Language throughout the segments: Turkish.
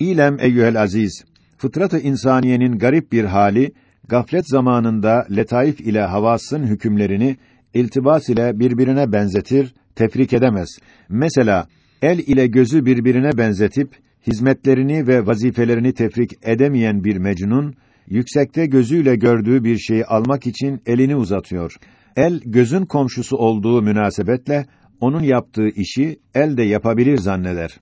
İlem eyyuhel aziz, fıtrat-ı insaniyenin garip bir hali, gaflet zamanında letaif ile havasın hükümlerini iltibas ile birbirine benzetir, tefrik edemez. Mesela el ile gözü birbirine benzetip hizmetlerini ve vazifelerini tefrik edemeyen bir mecnun yüksekte gözüyle gördüğü bir şeyi almak için elini uzatıyor. El gözün komşusu olduğu münasebetle onun yaptığı işi el de yapabilir zanneder.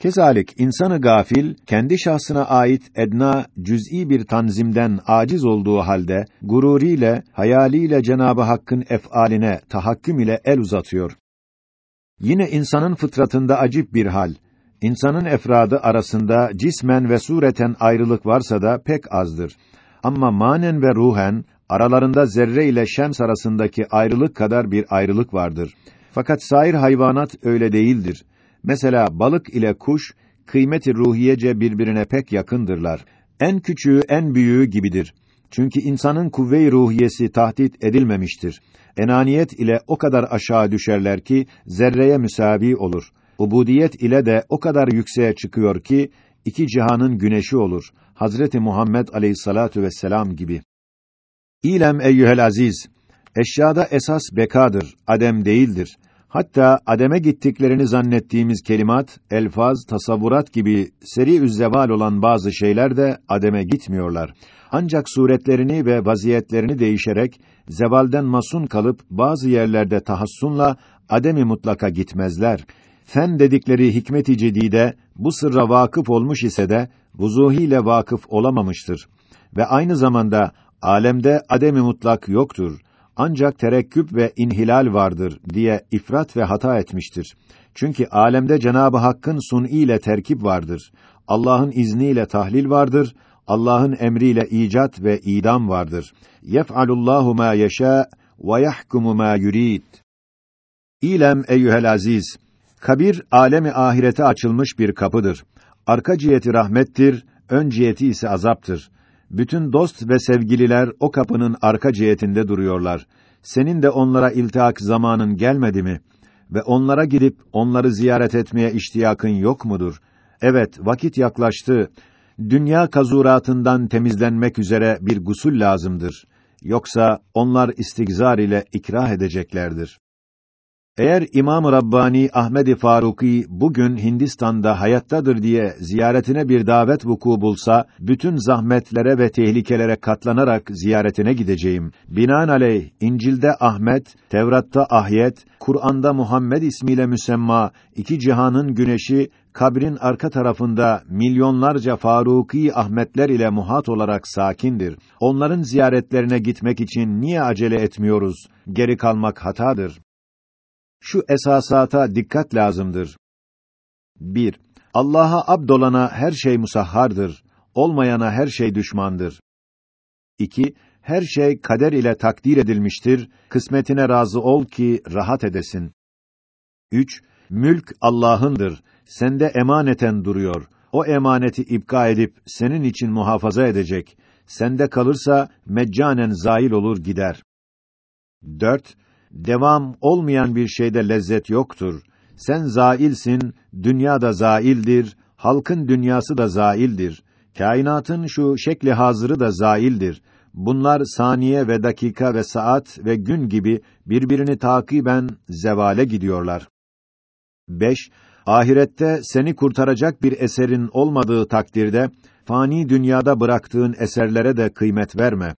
Kezalik insanı gafil kendi şahsına ait edna cüz'i bir tanzimden aciz olduğu halde gururiyle hayaliyle Cenabı Hakk'ın ef'aline tahakküm ile el uzatıyor. Yine insanın fıtratında acip bir hal. İnsanın efradı arasında cismen ve sureten ayrılık varsa da pek azdır. Ama manen ve ruhen aralarında zerre ile şems arasındaki ayrılık kadar bir ayrılık vardır. Fakat sair hayvanat öyle değildir. Mesela balık ile kuş kıymeti ruhiyece birbirine pek yakındırlar. En küçüğü en büyüğü gibidir. Çünkü insanın kuvve-i ruhiyesi tahdit edilmemiştir. Enaniyet ile o kadar aşağı düşerler ki zerreye müsavi olur. Ubudiyet ile de o kadar yükseğe çıkıyor ki iki cihanın güneşi olur. Hazreti Muhammed Aleyhissalatu vesselam gibi. İlem eyyuhel aziz, eşyada esas bekadır, adem değildir. Hatta ademe gittiklerini zannettiğimiz kelimat, elfaz, tasavvurat gibi seri üzzeval olan bazı şeyler de ademe gitmiyorlar. Ancak suretlerini ve vaziyetlerini değişerek zevalden masun kalıp bazı yerlerde tahassunla ademi mutlaka gitmezler. Fen dedikleri hikmet-i cedide bu sırra vakıf olmuş ise de vuzuhiyle vakıf olamamıştır ve aynı zamanda alemde ademi mutlak yoktur ancak terekküp ve inhilal vardır diye ifrat ve hata etmiştir. Çünkü alemde Cenabı Hakk'ın sun'i ile terkip vardır. Allah'ın izniyle tahlil vardır. Allah'ın emriyle icat ve idam vardır. Yef'alullahu ma yeşâ ve yahkumu ma yurid. İlem eyyuhel aziz, kabir alemi ahirete açılmış bir kapıdır. Arka ciheti rahmettir, ön ciheti ise azaptır. Bütün dost ve sevgililer o kapının arka cihetinde duruyorlar. Senin de onlara iltihak zamanın gelmedi mi? Ve onlara gidip onları ziyaret etmeye iştiyakın yok mudur? Evet, vakit yaklaştı. Dünya kazuratından temizlenmek üzere bir gusül lazımdır. Yoksa onlar istigzar ile ikrah edeceklerdir. Eğer İmam-ı Rabbani Ahmed-i Faruki bugün Hindistan'da hayattadır diye ziyaretine bir davet vuku bulsa, bütün zahmetlere ve tehlikelere katlanarak ziyaretine gideceğim. Binaenaleyh İncil'de Ahmet, Tevrat'ta Ahyet, Kur'an'da Muhammed ismiyle müsemma iki cihanın güneşi kabrin arka tarafında milyonlarca Faruki Ahmetler ile muhat olarak sakindir. Onların ziyaretlerine gitmek için niye acele etmiyoruz? Geri kalmak hatadır şu esasata dikkat lazımdır. 1. Allah'a abdolana her şey musahhardır, olmayana her şey düşmandır. 2. Her şey kader ile takdir edilmiştir, kısmetine razı ol ki rahat edesin. 3. Mülk Allah'ındır, sende emaneten duruyor. O emaneti ipka edip senin için muhafaza edecek. Sende kalırsa meccanen zail olur gider. 4 devam olmayan bir şeyde lezzet yoktur. Sen zailsin, dünya da zaildir, halkın dünyası da zaildir. Kainatın şu şekli hazırı da zaildir. Bunlar saniye ve dakika ve saat ve gün gibi birbirini takiben zevale gidiyorlar. 5. Ahirette seni kurtaracak bir eserin olmadığı takdirde fani dünyada bıraktığın eserlere de kıymet verme.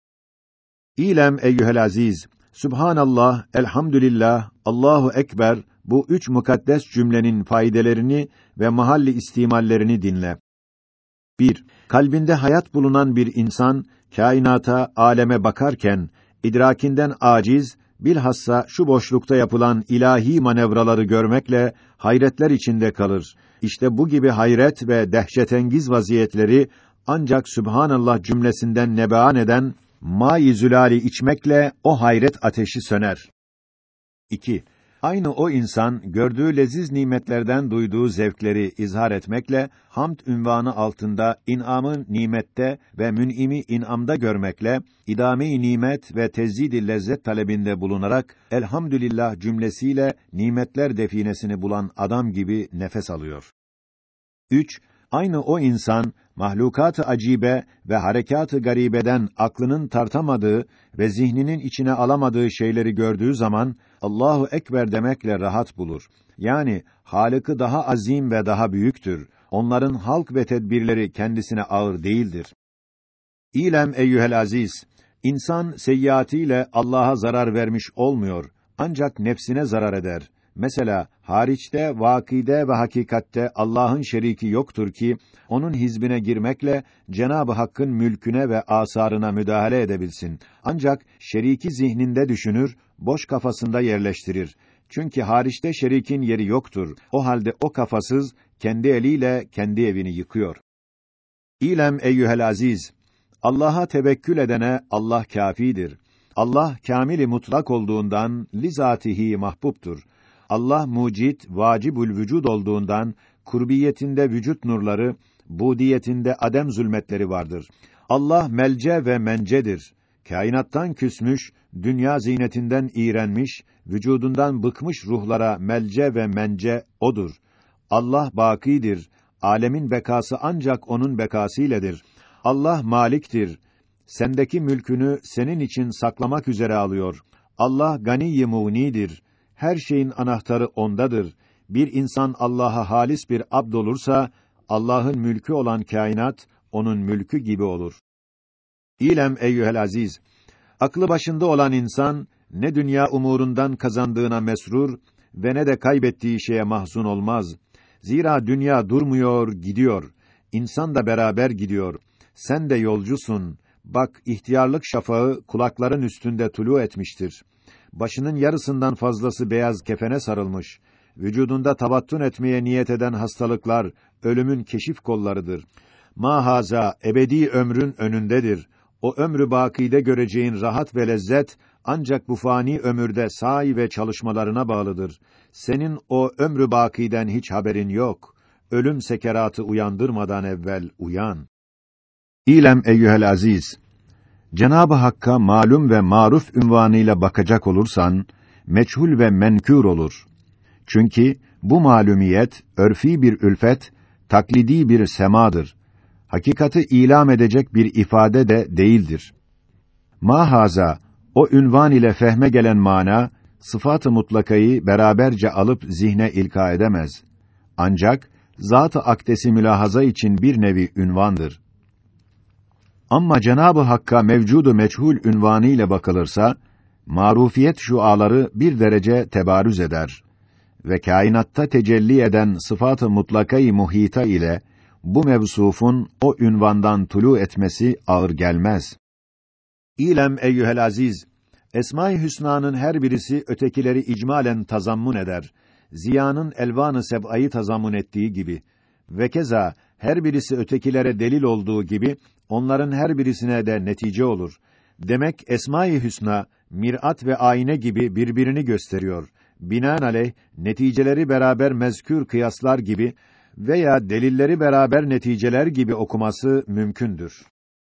İlem eyyuhel aziz, Subhanallah, elhamdülillah, Allahu ekber bu üç mukaddes cümlenin faydelerini ve mahalli istimallerini dinle. 1. Kalbinde hayat bulunan bir insan kainata, aleme bakarken idrakinden aciz, bilhassa şu boşlukta yapılan ilahi manevraları görmekle hayretler içinde kalır. İşte bu gibi hayret ve dehşetengiz vaziyetleri ancak Sübhanallah cümlesinden nebean eden mai zülali içmekle o hayret ateşi söner. 2. Aynı o insan gördüğü leziz nimetlerden duyduğu zevkleri izhar etmekle hamd ünvanı altında inamın nimette ve mün'imi inamda görmekle idame-i nimet ve tezzid lezzet talebinde bulunarak elhamdülillah cümlesiyle nimetler definesini bulan adam gibi nefes alıyor. 3. Aynı o insan mahlukat-ı acibe ve harekat-ı garibeden aklının tartamadığı ve zihninin içine alamadığı şeyleri gördüğü zaman Allahu ekber demekle rahat bulur. Yani Halık'ı daha azim ve daha büyüktür. Onların halk ve tedbirleri kendisine ağır değildir. İlem eyyuhel aziz, insan seyyiatiyle Allah'a zarar vermiş olmuyor, ancak nefsine zarar eder. Mesela hariçte, vakide ve hakikatte Allah'ın şeriki yoktur ki onun hizbine girmekle Cenab-ı Hakk'ın mülküne ve asarına müdahale edebilsin. Ancak şeriki zihninde düşünür, boş kafasında yerleştirir. Çünkü hariçte şerikin yeri yoktur. O halde o kafasız kendi eliyle kendi evini yıkıyor. İlem eyyuhel aziz, Allah'a tevekkül edene Allah kâfidir. Allah kamili mutlak olduğundan lizatihi mahbubtur. Allah mucit, vacibül vücud olduğundan kurbiyetinde vücut nurları, budiyetinde adem zulmetleri vardır. Allah melce ve mencedir. Kainattan küsmüş, dünya zinetinden iğrenmiş, vücudundan bıkmış ruhlara melce ve mence odur. Allah bakidir. Alemin bekası ancak onun bekasıyledir. Allah maliktir. Sendeki mülkünü senin için saklamak üzere alıyor. Allah gani munidir. Her şeyin anahtarı ondadır. Bir insan Allah'a halis bir abd olursa Allah'ın mülkü olan kainat onun mülkü gibi olur. İlem eyyuhel aziz, aklı başında olan insan ne dünya umurundan kazandığına mesrur ve ne de kaybettiği şeye mahzun olmaz. Zira dünya durmuyor, gidiyor. İnsan da beraber gidiyor. Sen de yolcusun. Bak ihtiyarlık şafağı kulakların üstünde tulu etmiştir. Başının yarısından fazlası beyaz kefene sarılmış. Vücudunda tabattun etmeye niyet eden hastalıklar ölümün keşif kollarıdır. Mahaza ebedi ömrün önündedir. O ömrü bakide göreceğin rahat ve lezzet ancak bu fani ömürde sahi ve çalışmalarına bağlıdır. Senin o ömrü bakiden hiç haberin yok. Ölüm sekeratı uyandırmadan evvel uyan. İlem eyyuhel aziz, Cenab-ı Hakk'a malum ve maruf ünvanıyla bakacak olursan, meçhul ve menkür olur. Çünkü bu malumiyet, örfi bir ülfet, taklidi bir semadır. Hakikati ilam edecek bir ifade de değildir. Mahaza, o ünvan ile fehme gelen mana, sıfat-ı mutlakayı beraberce alıp zihne ilka edemez. Ancak, zat-ı akdesi mülahaza için bir nevi ünvandır. Ama Cenabı Hakk'a mevcudu meçhul ünvanı ile bakılırsa marufiyet şuaları bir derece tebarüz eder ve kainatta tecelli eden sıfat-ı mutlakayı muhita ile bu mevsufun o ünvandan tulu etmesi ağır gelmez. İlem eyyuhel aziz, Esma-i Hüsna'nın her birisi ötekileri icmalen tazammun eder. Ziya'nın elvanı seb'ayı tazammun ettiği gibi ve keza her birisi ötekilere delil olduğu gibi onların her birisine de netice olur. Demek Esma-i Hüsna mirat ve ayna gibi birbirini gösteriyor. Binaenaleyh neticeleri beraber mezkür kıyaslar gibi veya delilleri beraber neticeler gibi okuması mümkündür.